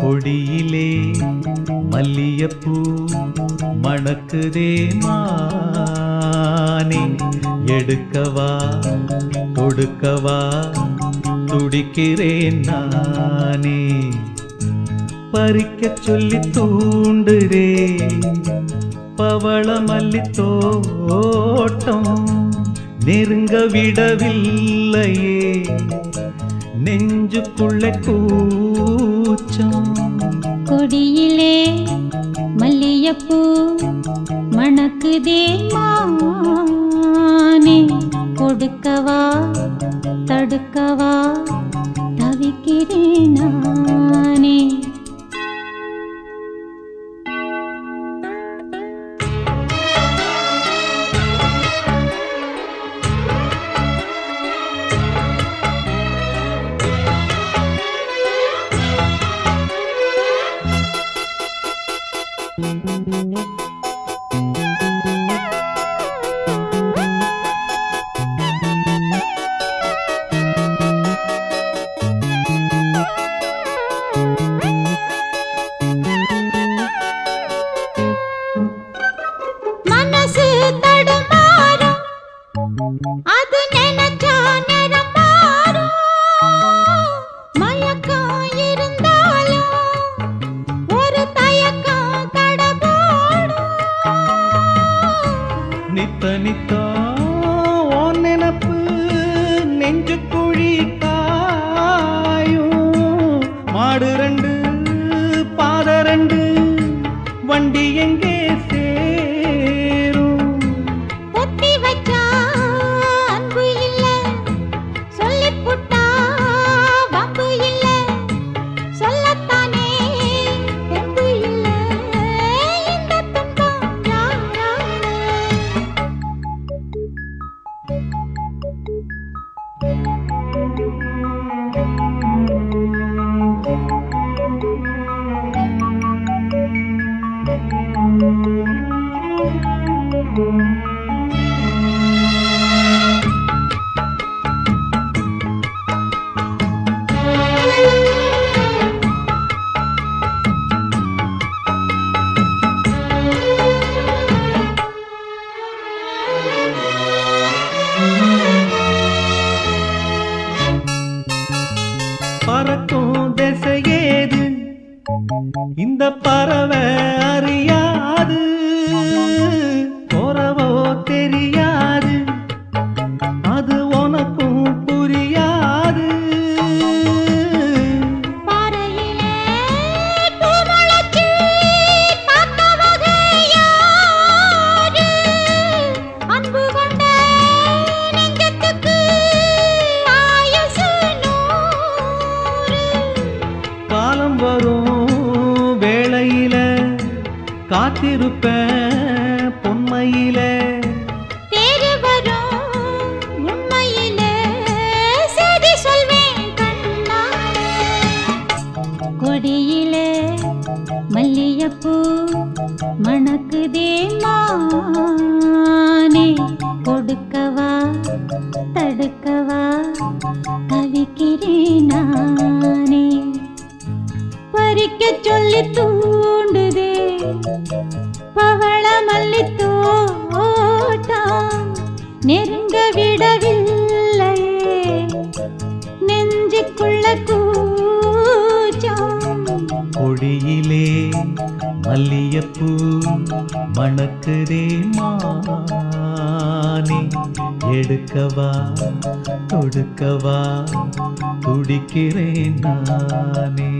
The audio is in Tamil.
கொடியிலே மல்லியப்பூ மணக்குதே மானே. எடுக்கவா கொடுக்கவா துடிக்கிறேன் நானே. பறிக்க சொல்லி தூண்டுரே பவள மல்லி தோட்டம் நெருங்க விடவில்லையே. நெஞ்சுக்குள்ள கூச்சம். கொடியிலே மல்லியப்பூ மணக்குதே மானே. கொடுக்கவா தடுக்கவா தவிக்கிறேனா? அது நினைச்சா நேரம் மாறும். மயக்கம் இருந்தாலும் ஒரு தயக்கம் தடபோடும் நித்த நித்தா ஓன் நினப்பு நெஞ்சு குழி காயும். மாடு ரெண்டு பாத ரெண்டு வண்டி எங்கே பறக்கும் திசையேது இந்த பறவை அறியாது. வரும் வேளையில காத்திருப்ப பொன்மையில. கொடியிலே மல்லியப்பூ மணக்குதே மானே கொடுக்கவா பூ மணக்குதே மானே. எடுக்கவா தொடுக்கவா துடிக்கிறேன் நானே.